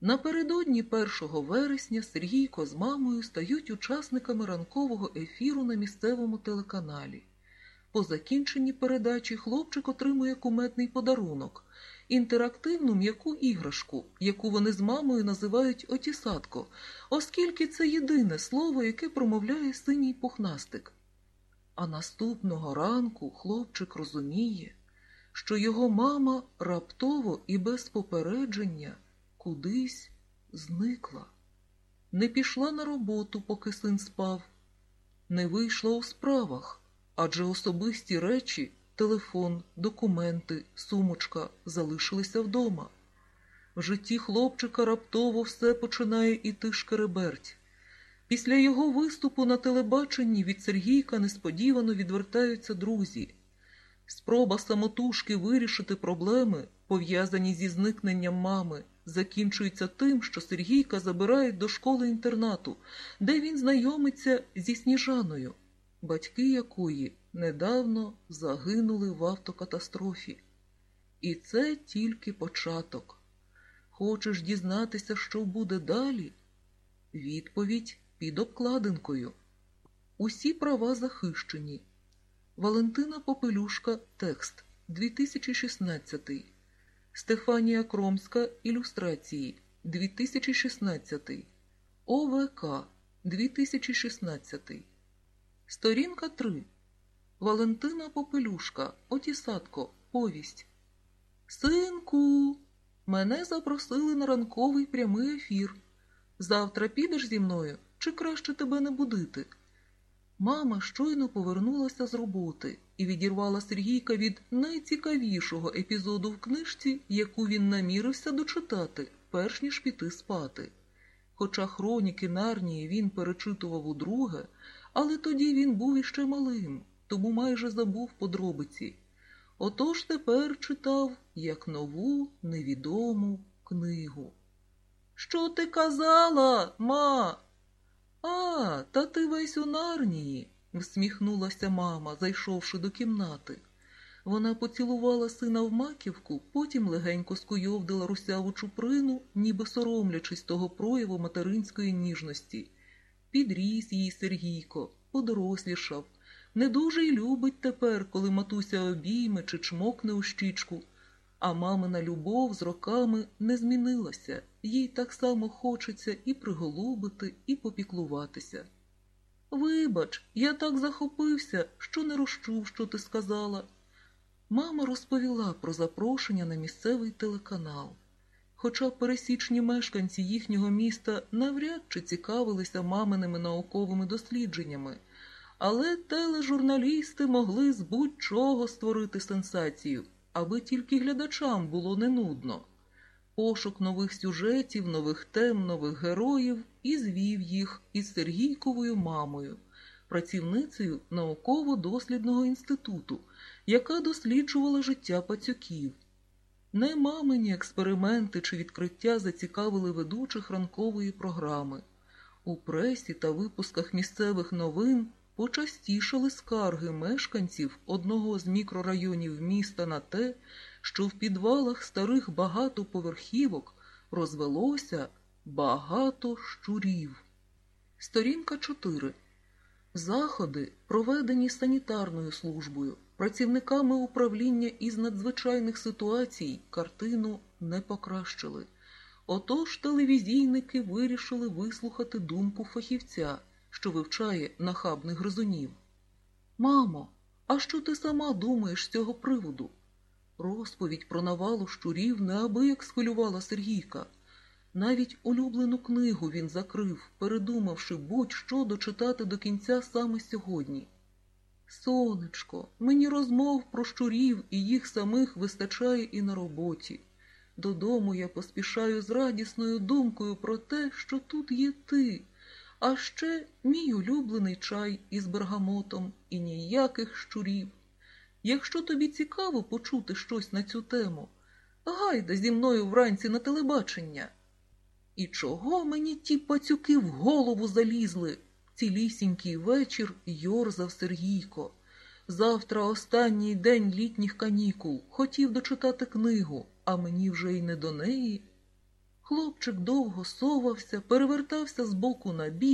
Напередодні 1 вересня Сергійко з мамою стають учасниками ранкового ефіру на місцевому телеканалі. По закінченні передачі хлопчик отримує куметний подарунок інтерактивну м'яку іграшку, яку вони з мамою називають отісатко, оскільки це єдине слово, яке промовляє синій пухнастик. А наступного ранку хлопчик розуміє, що його мама раптово і без попередження кудись зникла, не пішла на роботу, поки син спав, не вийшла у справах, адже особисті речі, телефон, документи, сумочка залишилися вдома. В житті хлопчика раптово все починає іти шкереберть. Після його виступу на телебаченні від Сергійка несподівано відвертаються друзі. Спроба самотужки вирішити проблеми, пов'язані зі зникненням мами, закінчується тим, що Сергійка забирають до школи інтернату, де він знайомиться зі Сніжаною, батьки якої недавно загинули в автокатастрофі. І це тільки початок. Хочеш дізнатися, що буде далі? Відповідь під обкладинкою. Усі права захищені. Валентина Попелюшка, текст 2016. Стефанія Кромська, ілюстрації 2016. ОВК 2016. Сторінка 3. Валентина Попелюшка. Отісатко. Повість. Синку. Мене запросили на ранковий прямий ефір. Завтра підеш зі мною, чи краще тебе не будити? Мама щойно повернулася з роботи і відірвала Сергійка від найцікавішого епізоду в книжці, яку він намірився дочитати, перш ніж піти спати. Хоча хроніки Нарнії він перечитував удруге, але тоді він був іще малим, тому майже забув подробиці. Отож тепер читав як нову невідому книгу. Що ти казала, ма? А, та ти весь у нарнії, всміхнулася мама, зайшовши до кімнати. Вона поцілувала сина в маківку, потім легенько скуйовдила русяву чуприну, ніби соромлячись того прояву материнської ніжності. Підріс їй Сергійко, подорослішав. Не дуже й любить тепер, коли матуся обійме чи чмокне у щічку. А мамина любов з роками не змінилася, їй так само хочеться і приголубити, і попіклуватися. Вибач, я так захопився, що не розчув, що ти сказала. Мама розповіла про запрошення на місцевий телеканал. Хоча пересічні мешканці їхнього міста навряд чи цікавилися маминими науковими дослідженнями, але тележурналісти могли з будь-чого створити сенсацію аби тільки глядачам було не нудно. Пошук нових сюжетів, нових тем, нових героїв і звів їх із Сергійковою мамою, працівницею науково-дослідного інституту, яка досліджувала життя пацюків. Не мамині експерименти чи відкриття зацікавили ведучих ранкової програми. У пресі та випусках місцевих новин почастішали скарги мешканців одного з мікрорайонів міста на те, що в підвалах старих багатоповерхівок розвелося багато щурів. Сторінка 4. Заходи, проведені санітарною службою, працівниками управління із надзвичайних ситуацій, картину не покращили. Отож телевізійники вирішили вислухати думку фахівця що вивчає нахабних гризунів. Мамо, а що ти сама думаєш з цього приводу? Розповідь про навалу щурів неабияк схвилювала Сергійка. Навіть улюблену книгу він закрив, передумавши будь-що дочитати до кінця саме сьогодні. Сонечко, мені розмов про щурів і їх самих вистачає і на роботі. Додому я поспішаю з радісною думкою про те, що тут є ти, а ще мій улюблений чай із бергамотом і ніяких щурів. Якщо тобі цікаво почути щось на цю тему, гайда зі мною вранці на телебачення. І чого мені ті пацюки в голову залізли? Цілісінький вечір йорзав Сергійко. Завтра останній день літніх канікул. Хотів дочитати книгу, а мені вже й не до неї. Хлопчик довго совався, перевертався з боку на бік,